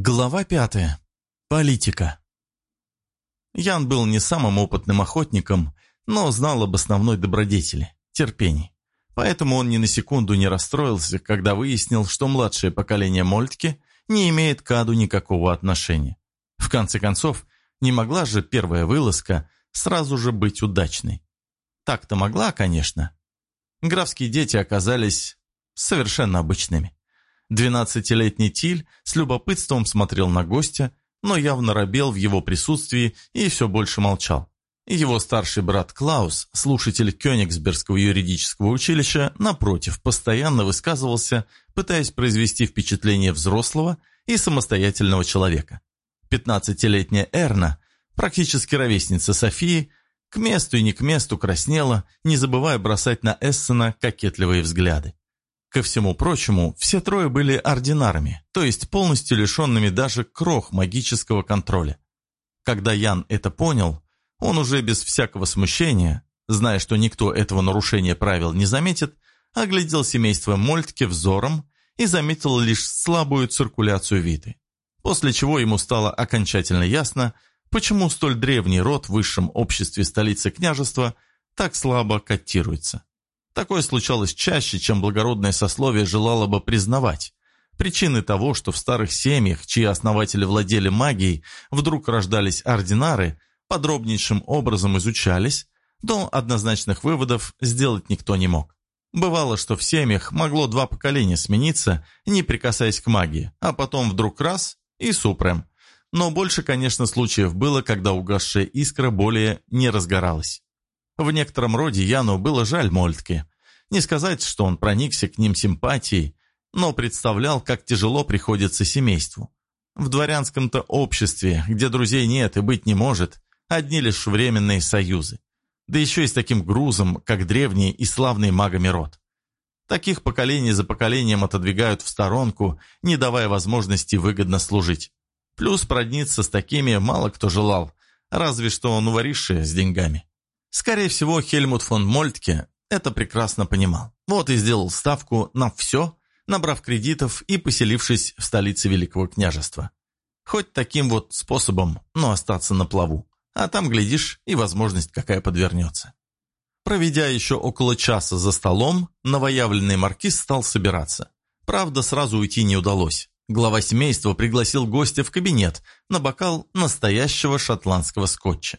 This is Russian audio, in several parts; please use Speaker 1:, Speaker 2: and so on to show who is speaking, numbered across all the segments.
Speaker 1: Глава пятая. Политика. Ян был не самым опытным охотником, но знал об основной добродетели – терпении. Поэтому он ни на секунду не расстроился, когда выяснил, что младшее поколение Мольтки не имеет к Аду никакого отношения. В конце концов, не могла же первая вылазка сразу же быть удачной. Так-то могла, конечно. Графские дети оказались совершенно обычными. Двенадцатилетний Тиль с любопытством смотрел на гостя, но явно робел в его присутствии и все больше молчал. Его старший брат Клаус, слушатель Кёнигсбергского юридического училища, напротив, постоянно высказывался, пытаясь произвести впечатление взрослого и самостоятельного человека. Пятнадцатилетняя Эрна, практически ровесница Софии, к месту и не к месту краснела, не забывая бросать на Эссена кокетливые взгляды. Ко всему прочему, все трое были ординарами, то есть полностью лишенными даже крох магического контроля. Когда Ян это понял, он уже без всякого смущения, зная, что никто этого нарушения правил не заметит, оглядел семейство Мольтке взором и заметил лишь слабую циркуляцию Виты. После чего ему стало окончательно ясно, почему столь древний род в высшем обществе столицы княжества так слабо котируется. Такое случалось чаще, чем благородное сословие желало бы признавать. Причины того, что в старых семьях, чьи основатели владели магией, вдруг рождались ординары, подробнейшим образом изучались, но однозначных выводов сделать никто не мог. Бывало, что в семьях могло два поколения смениться, не прикасаясь к магии, а потом вдруг раз и супрем. Но больше, конечно, случаев было, когда угасшая искра более не разгоралась. В некотором роде Яну было жаль Мольтке. Не сказать, что он проникся к ним симпатией, но представлял, как тяжело приходится семейству. В дворянском-то обществе, где друзей нет и быть не может, одни лишь временные союзы. Да еще и с таким грузом, как древний и славный магами род. Таких поколений за поколением отодвигают в сторонку, не давая возможности выгодно служить. Плюс продниться с такими мало кто желал, разве что нувориши с деньгами. Скорее всего, Хельмут фон Мольтке это прекрасно понимал. Вот и сделал ставку на все, набрав кредитов и поселившись в столице Великого княжества. Хоть таким вот способом, но остаться на плаву. А там, глядишь, и возможность какая подвернется. Проведя еще около часа за столом, новоявленный маркиз стал собираться. Правда, сразу уйти не удалось. Глава семейства пригласил гостя в кабинет на бокал настоящего шотландского скотча.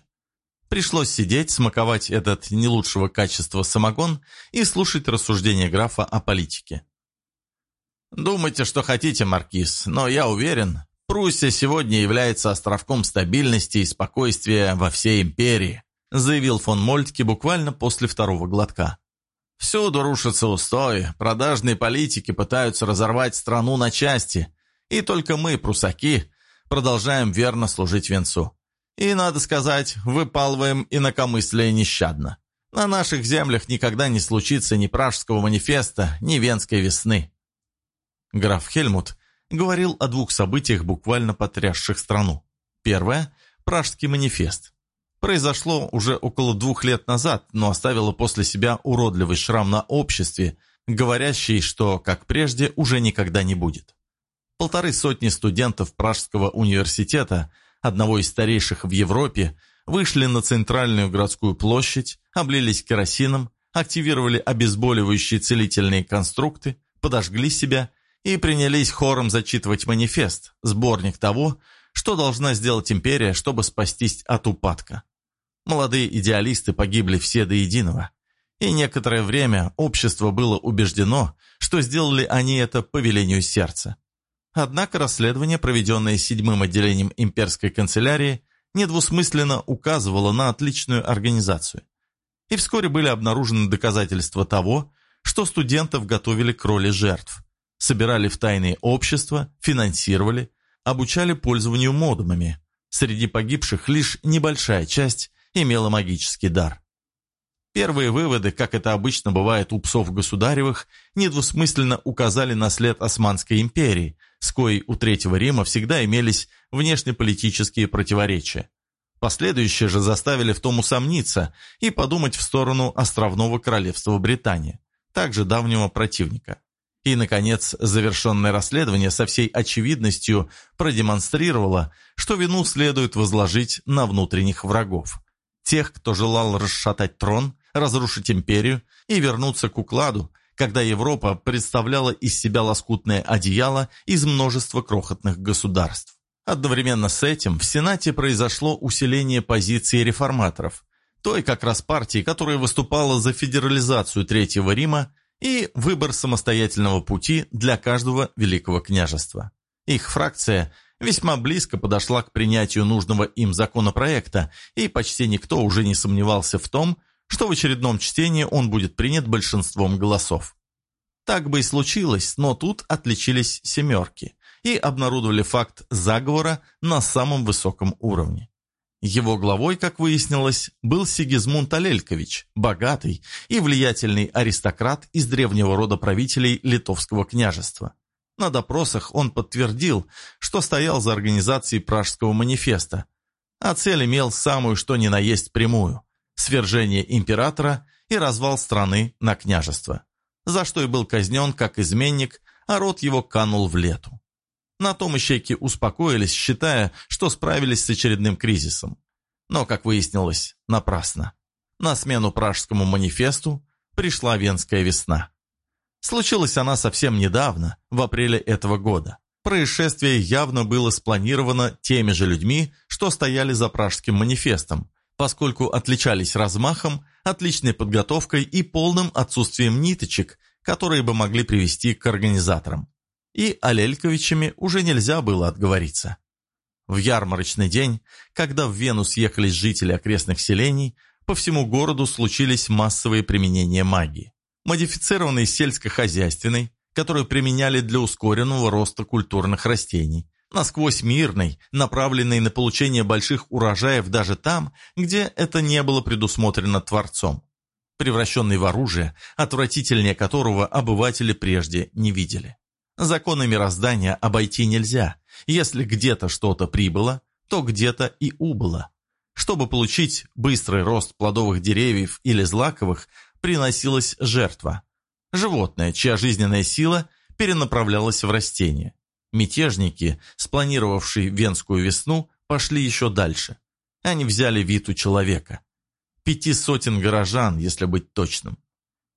Speaker 1: Пришлось сидеть, смаковать этот не лучшего качества самогон и слушать рассуждения графа о политике. «Думайте, что хотите, Маркиз, но я уверен, Пруссия сегодня является островком стабильности и спокойствия во всей империи», заявил фон Мольтке буквально после второго глотка. «Всюду рушатся устои, продажные политики пытаются разорвать страну на части, и только мы, прусаки, продолжаем верно служить венцу. И, надо сказать, выпалываем инакомыслие нещадно. На наших землях никогда не случится ни Пражского манифеста, ни Венской весны. Граф Хельмут говорил о двух событиях, буквально потрясших страну. Первое – Пражский манифест. Произошло уже около двух лет назад, но оставило после себя уродливый шрам на обществе, говорящий, что, как прежде, уже никогда не будет. Полторы сотни студентов Пражского университета – одного из старейших в Европе, вышли на центральную городскую площадь, облились керосином, активировали обезболивающие целительные конструкты, подожгли себя и принялись хором зачитывать манифест, сборник того, что должна сделать империя, чтобы спастись от упадка. Молодые идеалисты погибли все до единого. И некоторое время общество было убеждено, что сделали они это по велению сердца. Однако расследование, проведенное седьмым отделением имперской канцелярии, недвусмысленно указывало на отличную организацию. И вскоре были обнаружены доказательства того, что студентов готовили к роли жертв, собирали в тайные общества, финансировали, обучали пользованию модумами. Среди погибших лишь небольшая часть имела магический дар. Первые выводы, как это обычно бывает у псов государевых, недвусмысленно указали на след Османской империи – с коей у Третьего Рима всегда имелись внешнеполитические противоречия. Последующие же заставили в том усомниться и подумать в сторону островного королевства Британия, также давнего противника. И, наконец, завершенное расследование со всей очевидностью продемонстрировало, что вину следует возложить на внутренних врагов. Тех, кто желал расшатать трон, разрушить империю и вернуться к укладу, когда Европа представляла из себя лоскутное одеяло из множества крохотных государств. Одновременно с этим в Сенате произошло усиление позиции реформаторов, той как раз партии, которая выступала за федерализацию Третьего Рима и выбор самостоятельного пути для каждого великого княжества. Их фракция весьма близко подошла к принятию нужного им законопроекта, и почти никто уже не сомневался в том, что в очередном чтении он будет принят большинством голосов. Так бы и случилось, но тут отличились «семерки» и обнародовали факт заговора на самом высоком уровне. Его главой, как выяснилось, был Сигизмунд Алелькович, богатый и влиятельный аристократ из древнего рода правителей Литовского княжества. На допросах он подтвердил, что стоял за организацией Пражского манифеста, а цель имел самую что ни на есть прямую – свержение императора и развал страны на княжество, за что и был казнен как изменник, а род его канул в лету. На том ищейки успокоились, считая, что справились с очередным кризисом. Но, как выяснилось, напрасно. На смену Пражскому манифесту пришла Венская весна. Случилась она совсем недавно, в апреле этого года. Происшествие явно было спланировано теми же людьми, что стояли за Пражским манифестом, поскольку отличались размахом, отличной подготовкой и полным отсутствием ниточек, которые бы могли привести к организаторам и Алельковичами уже нельзя было отговориться. В ярмарочный день, когда в Вену съехались жители окрестных селений, по всему городу случились массовые применения магии. Модифицированной сельскохозяйственной, которую применяли для ускоренного роста культурных растений, насквозь мирной, направленной на получение больших урожаев даже там, где это не было предусмотрено Творцом, превращенный в оружие, отвратительнее которого обыватели прежде не видели. Законы мироздания обойти нельзя. Если где-то что-то прибыло, то где-то и убыло. Чтобы получить быстрый рост плодовых деревьев или злаковых, приносилась жертва. Животное, чья жизненная сила перенаправлялась в растение. Мятежники, спланировавшие Венскую весну, пошли еще дальше. Они взяли вид у человека. Пяти сотен горожан, если быть точным.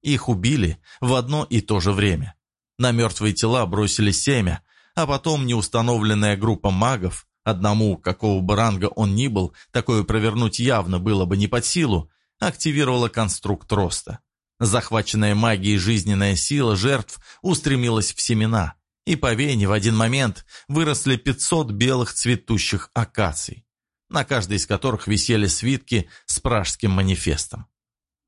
Speaker 1: Их убили в одно и то же время. На мертвые тела бросили семя, а потом неустановленная группа магов, одному, какого бы ранга он ни был, такое провернуть явно было бы не под силу, активировала конструкт роста. Захваченная магией жизненная сила жертв устремилась в семена, и по Вене в один момент выросли 500 белых цветущих акаций, на каждой из которых висели свитки с пражским манифестом.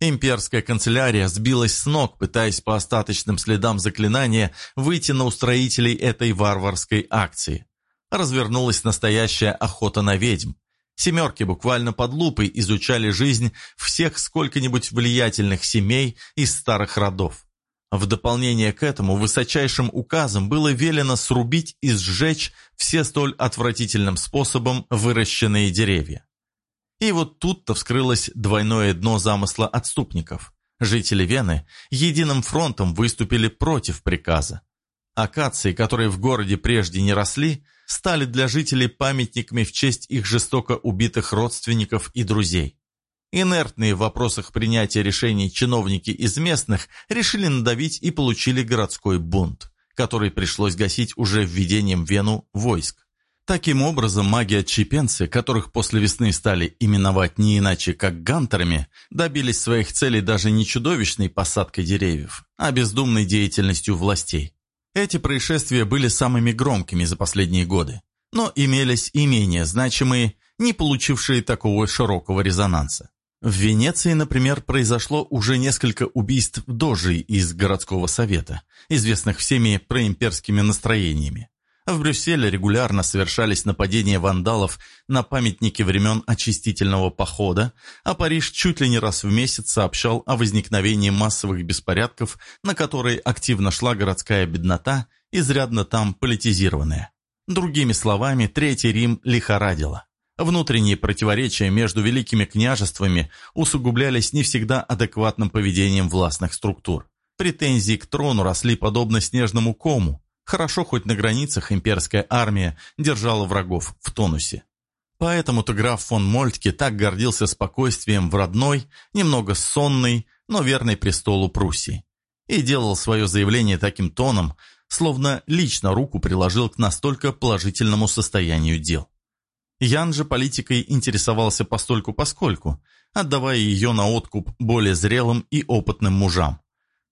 Speaker 1: Имперская канцелярия сбилась с ног, пытаясь по остаточным следам заклинания выйти на устроителей этой варварской акции. Развернулась настоящая охота на ведьм. Семерки буквально под лупой изучали жизнь всех сколько-нибудь влиятельных семей из старых родов. В дополнение к этому высочайшим указом было велено срубить и сжечь все столь отвратительным способом выращенные деревья. И вот тут-то вскрылось двойное дно замысла отступников. Жители Вены единым фронтом выступили против приказа. Акации, которые в городе прежде не росли, стали для жителей памятниками в честь их жестоко убитых родственников и друзей. Инертные в вопросах принятия решений чиновники из местных решили надавить и получили городской бунт, который пришлось гасить уже введением в Вену войск. Таким образом, маги-отщепенцы, которых после весны стали именовать не иначе как гантерами, добились своих целей даже не чудовищной посадкой деревьев, а бездумной деятельностью властей. Эти происшествия были самыми громкими за последние годы, но имелись и менее значимые, не получившие такого широкого резонанса. В Венеции, например, произошло уже несколько убийств дожей из городского совета, известных всеми проимперскими настроениями. В Брюсселе регулярно совершались нападения вандалов на памятники времен очистительного похода, а Париж чуть ли не раз в месяц сообщал о возникновении массовых беспорядков, на которые активно шла городская беднота, изрядно там политизированная. Другими словами, Третий Рим лихорадило. Внутренние противоречия между великими княжествами усугублялись не всегда адекватным поведением властных структур. Претензии к трону росли подобно снежному кому. Хорошо, хоть на границах имперская армия держала врагов в тонусе. Поэтому-то граф фон Мольтке так гордился спокойствием в родной, немного сонной, но верной престолу Пруссии. И делал свое заявление таким тоном, словно лично руку приложил к настолько положительному состоянию дел. Ян же политикой интересовался постольку-поскольку, отдавая ее на откуп более зрелым и опытным мужам.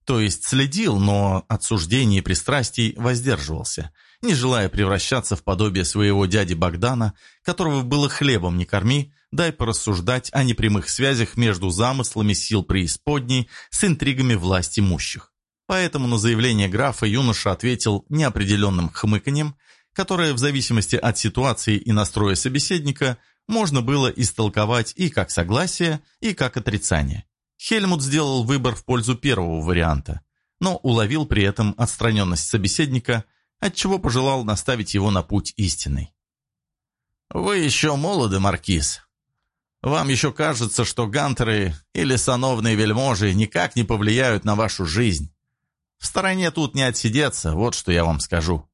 Speaker 1: То есть следил, но от суждений и пристрастий воздерживался, не желая превращаться в подобие своего дяди Богдана, которого было хлебом не корми, дай порассуждать о непрямых связях между замыслами сил преисподней с интригами власть имущих. Поэтому на заявление графа юноша ответил неопределенным хмыканьем, которое в зависимости от ситуации и настроя собеседника можно было истолковать и как согласие, и как отрицание. Хельмут сделал выбор в пользу первого варианта, но уловил при этом отстраненность собеседника, отчего пожелал наставить его на путь истинный. «Вы еще молоды, Маркиз. Вам еще кажется, что гантеры или сановные вельможи никак не повлияют на вашу жизнь. В стороне тут не отсидеться, вот что я вам скажу.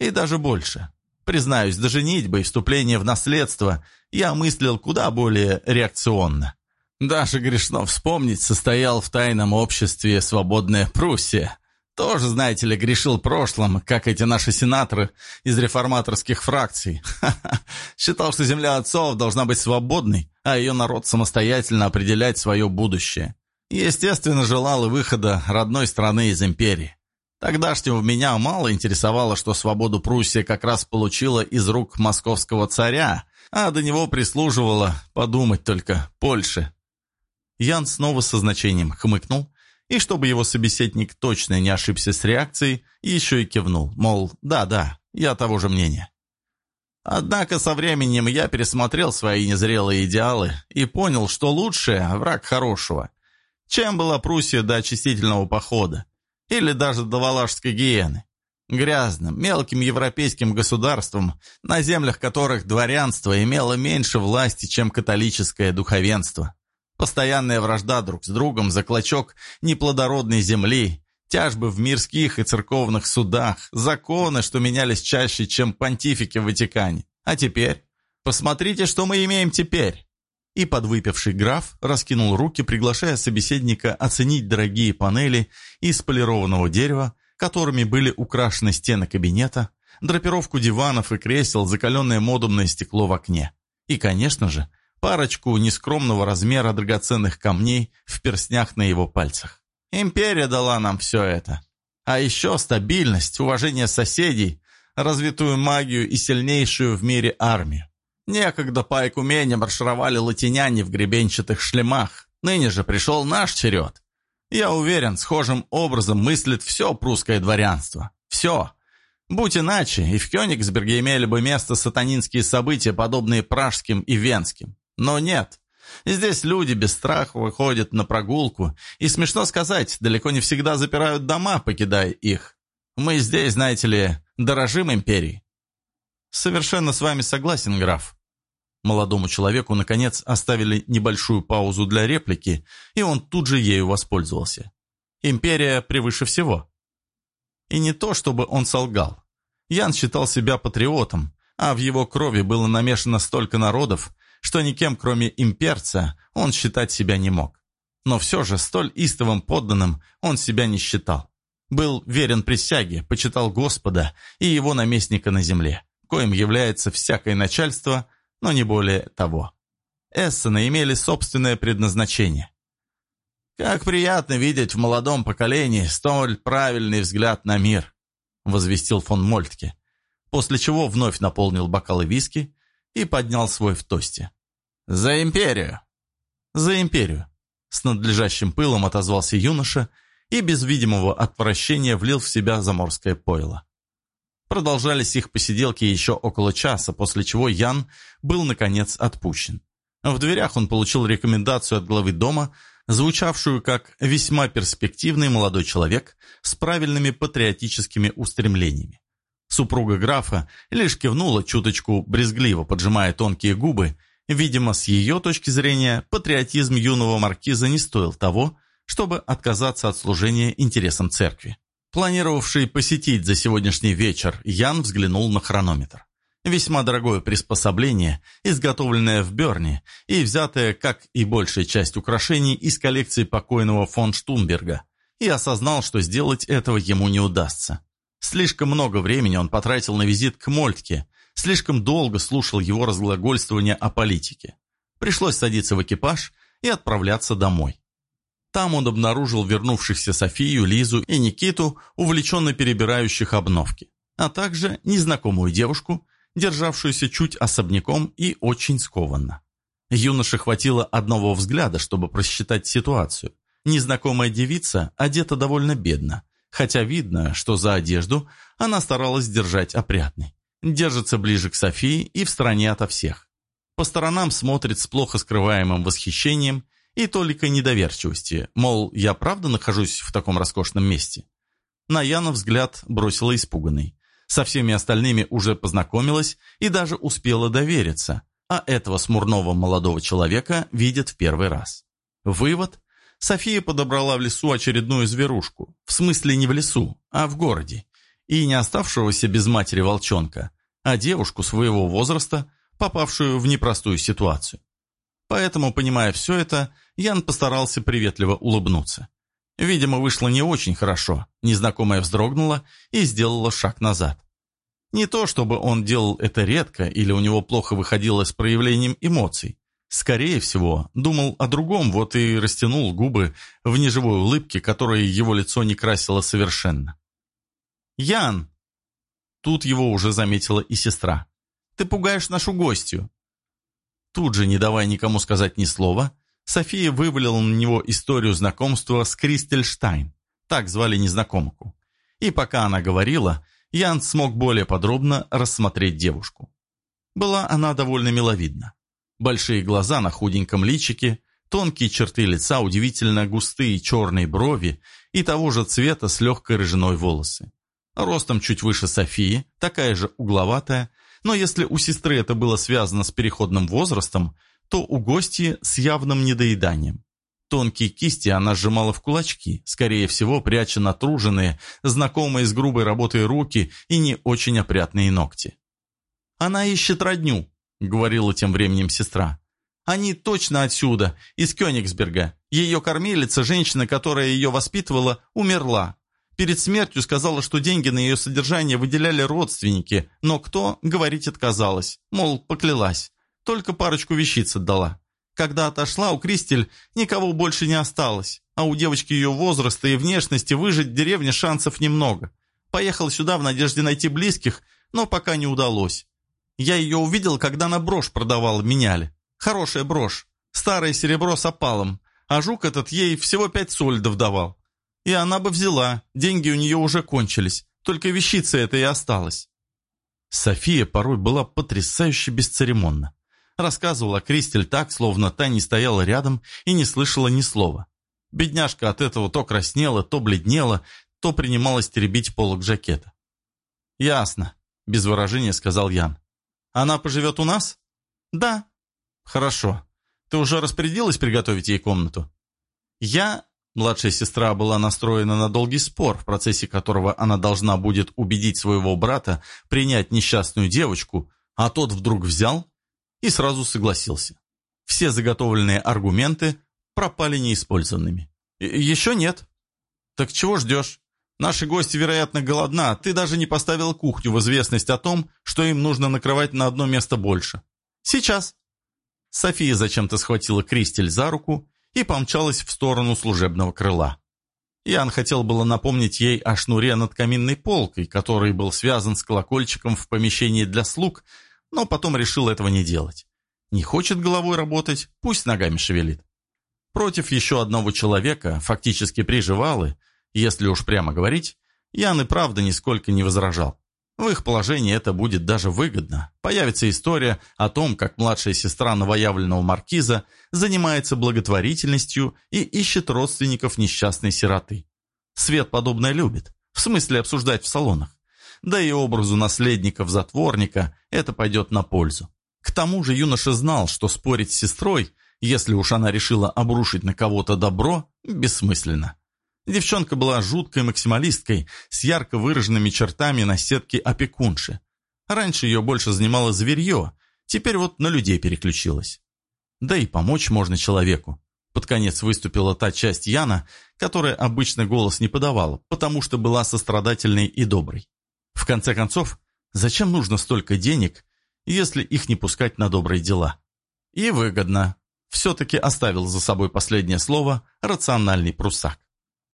Speaker 1: И даже больше. Признаюсь, до женитьбы и вступления в наследство я мыслил куда более реакционно. Даже грешно вспомнить, состоял в тайном обществе «Свободная Пруссия». Тоже, знаете ли, грешил прошлым, как эти наши сенаторы из реформаторских фракций. Считал, что земля отцов должна быть свободной, а ее народ самостоятельно определять свое будущее. Естественно, желал выхода родной страны из империи. Тогдашнего меня мало интересовало, что свободу Пруссия как раз получила из рук московского царя, а до него прислуживала, подумать только, Польша. Ян снова со значением хмыкнул, и чтобы его собеседник точно не ошибся с реакцией, еще и кивнул, мол, да-да, я того же мнения. Однако со временем я пересмотрел свои незрелые идеалы и понял, что лучшее – враг хорошего. Чем была Пруссия до очистительного похода? Или даже до Валашской гиены? Грязным, мелким европейским государством, на землях которых дворянство имело меньше власти, чем католическое духовенство. Постоянная вражда друг с другом за клочок неплодородной земли, тяжбы в мирских и церковных судах, законы, что менялись чаще, чем понтифики в Ватикане. А теперь? Посмотрите, что мы имеем теперь. И подвыпивший граф раскинул руки, приглашая собеседника оценить дорогие панели из полированного дерева, которыми были украшены стены кабинета, драпировку диванов и кресел, закаленное модумное стекло в окне. И, конечно же, парочку нескромного размера драгоценных камней в перстнях на его пальцах. Империя дала нам все это. А еще стабильность, уважение соседей, развитую магию и сильнейшую в мире армию. Некогда по Айкумене маршировали латиняне в гребенчатых шлемах. Ныне же пришел наш черед. Я уверен, схожим образом мыслит все прусское дворянство. Все. Будь иначе, и в Кёнигсберге имели бы место сатанинские события, подобные пражским и венским. Но нет. Здесь люди без страха выходят на прогулку, и, смешно сказать, далеко не всегда запирают дома, покидая их. Мы здесь, знаете ли, дорожим империей. Совершенно с вами согласен, граф. Молодому человеку, наконец, оставили небольшую паузу для реплики, и он тут же ею воспользовался. Империя превыше всего. И не то, чтобы он солгал. Ян считал себя патриотом, а в его крови было намешано столько народов, что никем, кроме имперца, он считать себя не мог. Но все же столь истовым подданным он себя не считал. Был верен присяге, почитал Господа и его наместника на земле, коим является всякое начальство, но не более того. Эссены имели собственное предназначение. «Как приятно видеть в молодом поколении столь правильный взгляд на мир», возвестил фон Мольтке, после чего вновь наполнил бокалы виски и поднял свой в тосте. «За империю!» «За империю!» С надлежащим пылом отозвался юноша и без видимого отвращения влил в себя заморское пойло. Продолжались их посиделки еще около часа, после чего Ян был, наконец, отпущен. В дверях он получил рекомендацию от главы дома, звучавшую как «весьма перспективный молодой человек с правильными патриотическими устремлениями». Супруга графа лишь кивнула чуточку брезгливо, поджимая тонкие губы. Видимо, с ее точки зрения, патриотизм юного маркиза не стоил того, чтобы отказаться от служения интересам церкви. Планировавший посетить за сегодняшний вечер, Ян взглянул на хронометр. Весьма дорогое приспособление, изготовленное в Берне и взятое, как и большая часть украшений, из коллекции покойного фон Штумберга, и осознал, что сделать этого ему не удастся. Слишком много времени он потратил на визит к Мольтке, слишком долго слушал его разглагольствования о политике. Пришлось садиться в экипаж и отправляться домой. Там он обнаружил вернувшихся Софию, Лизу и Никиту, увлеченно перебирающих обновки, а также незнакомую девушку, державшуюся чуть особняком и очень скованно. Юноше хватило одного взгляда, чтобы просчитать ситуацию. Незнакомая девица одета довольно бедно, хотя видно, что за одежду она старалась держать опрятной. Держится ближе к Софии и в стороне ото всех. По сторонам смотрит с плохо скрываемым восхищением и только недоверчивости, мол, я правда нахожусь в таком роскошном месте? На Яна взгляд бросила испуганный. Со всеми остальными уже познакомилась и даже успела довериться, а этого смурного молодого человека видят в первый раз. Вывод. София подобрала в лесу очередную зверушку. В смысле не в лесу, а в городе. И не оставшегося без матери волчонка, а девушку своего возраста, попавшую в непростую ситуацию. Поэтому, понимая все это, Ян постарался приветливо улыбнуться. Видимо, вышло не очень хорошо. Незнакомая вздрогнула и сделала шаг назад. Не то, чтобы он делал это редко или у него плохо выходило с проявлением эмоций. Скорее всего, думал о другом, вот и растянул губы в неживой улыбке, которая его лицо не красило совершенно. «Ян!» Тут его уже заметила и сестра. «Ты пугаешь нашу гостью!» Тут же, не давая никому сказать ни слова, София вывалила на него историю знакомства с Кристельштайн, так звали незнакомку. И пока она говорила, Ян смог более подробно рассмотреть девушку. Была она довольно миловидна. Большие глаза на худеньком личике, тонкие черты лица, удивительно густые черные брови и того же цвета с легкой рыжиной волосы. Ростом чуть выше Софии, такая же угловатая, но если у сестры это было связано с переходным возрастом, то у гостьи с явным недоеданием. Тонкие кисти она сжимала в кулачки, скорее всего, пряча натруженные, знакомые с грубой работой руки и не очень опрятные ногти. «Она ищет родню», — говорила тем временем сестра. «Они точно отсюда, из Кёнигсберга. Ее кормилица, женщина, которая ее воспитывала, умерла. Перед смертью сказала, что деньги на ее содержание выделяли родственники, но кто, говорить отказалась, мол, поклялась. Только парочку вещиц отдала. Когда отошла, у Кристель никого больше не осталось, а у девочки ее возраста и внешности выжить в деревне шансов немного. Поехал сюда в надежде найти близких, но пока не удалось. Я ее увидел, когда на брошь продавала, меняли. Хорошая брошь, старое серебро с опалом, а жук этот ей всего пять сольдов давал. И она бы взяла, деньги у нее уже кончились, только вещица эта и осталась. София порой была потрясающе бесцеремонна. Рассказывала Кристель так, словно та не стояла рядом и не слышала ни слова. Бедняжка от этого то краснела, то бледнела, то принималась теребить полок жакета. «Ясно», — без выражения сказал Ян. «Она поживет у нас?» «Да». «Хорошо. Ты уже распорядилась приготовить ей комнату?» «Я...» Младшая сестра была настроена на долгий спор, в процессе которого она должна будет убедить своего брата принять несчастную девочку, а тот вдруг взял и сразу согласился. Все заготовленные аргументы пропали неиспользованными. «Еще нет». «Так чего ждешь? Наши гости, вероятно, голодна. Ты даже не поставил кухню в известность о том, что им нужно накрывать на одно место больше. Сейчас». София зачем-то схватила Кристель за руку и помчалась в сторону служебного крыла. Ян хотел было напомнить ей о шнуре над каминной полкой, который был связан с колокольчиком в помещении для слуг, но потом решил этого не делать. Не хочет головой работать, пусть ногами шевелит. Против еще одного человека, фактически приживалы, если уж прямо говорить, Ян и правда нисколько не возражал. В их положении это будет даже выгодно. Появится история о том, как младшая сестра новоявленного маркиза занимается благотворительностью и ищет родственников несчастной сироты. Свет подобное любит, в смысле обсуждать в салонах да и образу наследников-затворника это пойдет на пользу. К тому же юноша знал, что спорить с сестрой Если уж она решила обрушить на кого-то добро, бессмысленно. Девчонка была жуткой максималисткой с ярко выраженными чертами на сетке опекунши. Раньше ее больше занимало зверье, теперь вот на людей переключилась. Да и помочь можно человеку. Под конец выступила та часть Яна, которая обычно голос не подавала, потому что была сострадательной и доброй. В конце концов, зачем нужно столько денег, если их не пускать на добрые дела? И выгодно. Все-таки оставил за собой последнее слово рациональный прусак.